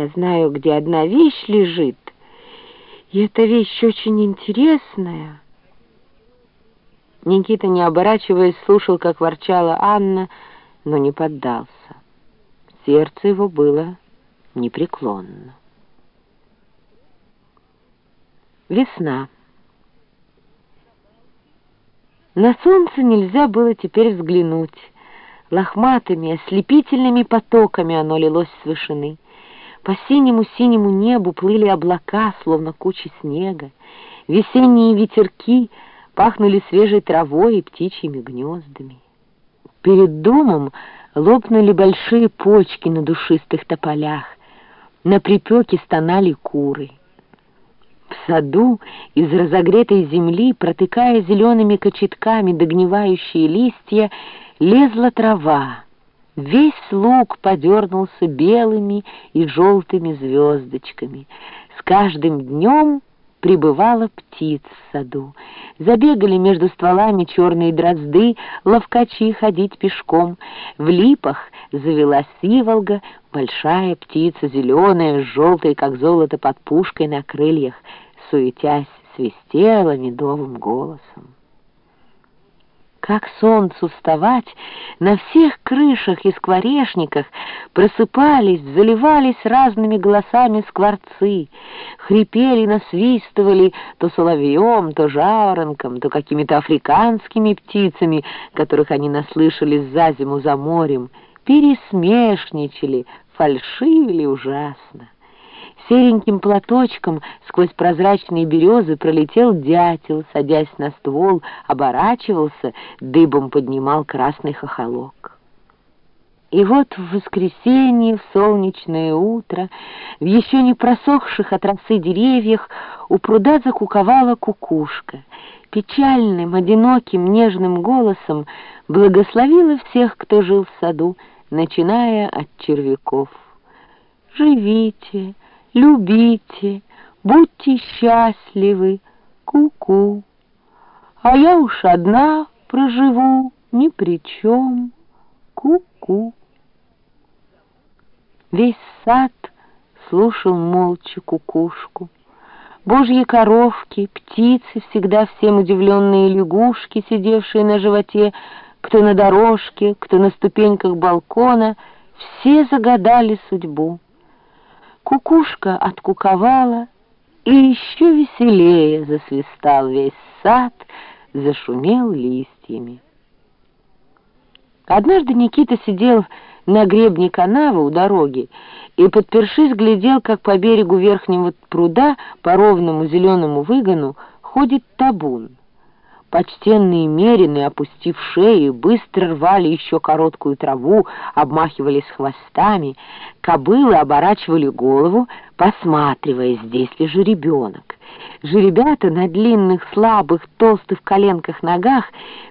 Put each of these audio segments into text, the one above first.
Я знаю, где одна вещь лежит, и эта вещь очень интересная». Никита, не оборачиваясь, слушал, как ворчала Анна, но не поддался. Сердце его было непреклонно. Весна. На солнце нельзя было теперь взглянуть. Лохматыми, ослепительными потоками оно лилось с вышины. По синему-синему небу плыли облака, словно кучи снега. Весенние ветерки пахнули свежей травой и птичьими гнездами. Перед домом лопнули большие почки на душистых тополях. На припеке стонали куры. В саду из разогретой земли, протыкая зелеными кочетками догнивающие листья, лезла трава. Весь луг подернулся белыми и желтыми звездочками. С каждым днем прибывала птиц в саду. Забегали между стволами черные дрозды, ловкачи ходить пешком. В липах завелась сиволга, большая птица, зеленая, с желтой, как золото, под пушкой на крыльях, суетясь, свистела медовым голосом как солнцу вставать, на всех крышах и скворечниках просыпались, заливались разными голосами скворцы, хрипели, насвистывали то соловьем, то жаворонком, то какими-то африканскими птицами, которых они наслышались за зиму за морем, пересмешничали, фальшивили ужасно. Сереньким платочком сквозь прозрачные березы пролетел дятел, садясь на ствол, оборачивался, дыбом поднимал красный хохолок. И вот в воскресенье, в солнечное утро, в еще не просохших от росы деревьях у пруда закуковала кукушка. Печальным, одиноким, нежным голосом благословила всех, кто жил в саду, начиная от червяков. «Живите!» Любите, будьте счастливы, ку-ку. А я уж одна проживу, ни при чем, ку-ку. Весь сад слушал молча кукушку. Божьи коровки, птицы, всегда всем удивленные лягушки, сидевшие на животе, кто на дорожке, кто на ступеньках балкона, все загадали судьбу. Кукушка откуковала, и еще веселее засвистал весь сад, зашумел листьями. Однажды Никита сидел на гребне канавы у дороги и, подпершись, глядел, как по берегу верхнего пруда по ровному зеленому выгону ходит табун. Почтенные мерины, опустив шеи, быстро рвали еще короткую траву, обмахивались хвостами. Кобылы оборачивали голову, посматривая, здесь ли же ребенок. Жеребята на длинных, слабых, толстых коленках ногах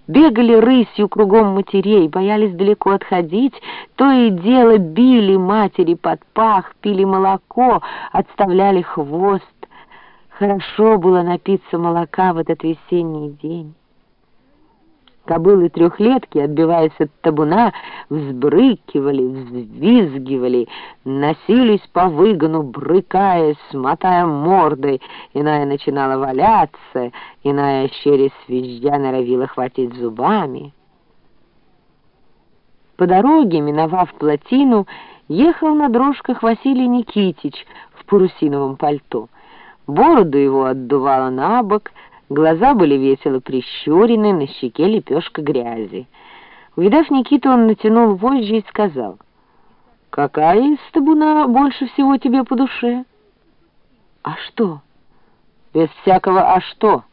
бегали рысью кругом матерей, боялись далеко отходить, то и дело били матери под пах, пили молоко, отставляли хвост. Хорошо было напиться молока в этот весенний день. Кобылы трехлетки, отбиваясь от табуна, взбрыкивали, взвизгивали, носились по выгону, брыкаясь, мотая мордой. Иная начинала валяться, иная через свежья норовила хватить зубами. По дороге, миновав плотину, ехал на дрожках Василий Никитич в парусиновом пальто — Бороду его отдувало на бок, глаза были весело прищурены, на щеке лепешка грязи. Увидав Никиту, он натянул вожжи и сказал, «Какая из табуна больше всего тебе по душе?» «А что?» «Без всякого «а что?»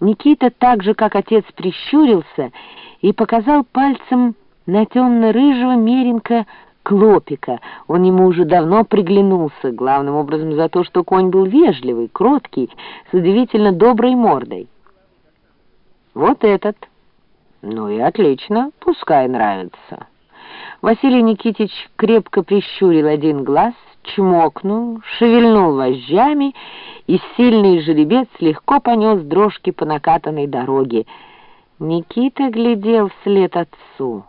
Никита так же, как отец, прищурился и показал пальцем на темно-рыжего меренка Клопика. Он ему уже давно приглянулся, главным образом за то, что конь был вежливый, кроткий, с удивительно доброй мордой. Вот этот. Ну и отлично, пускай нравится. Василий Никитич крепко прищурил один глаз, чмокнул, шевельнул вожжами, и сильный жеребец легко понес дрожки по накатанной дороге. Никита глядел вслед отцу.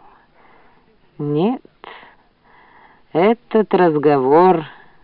Нет, Этот разговор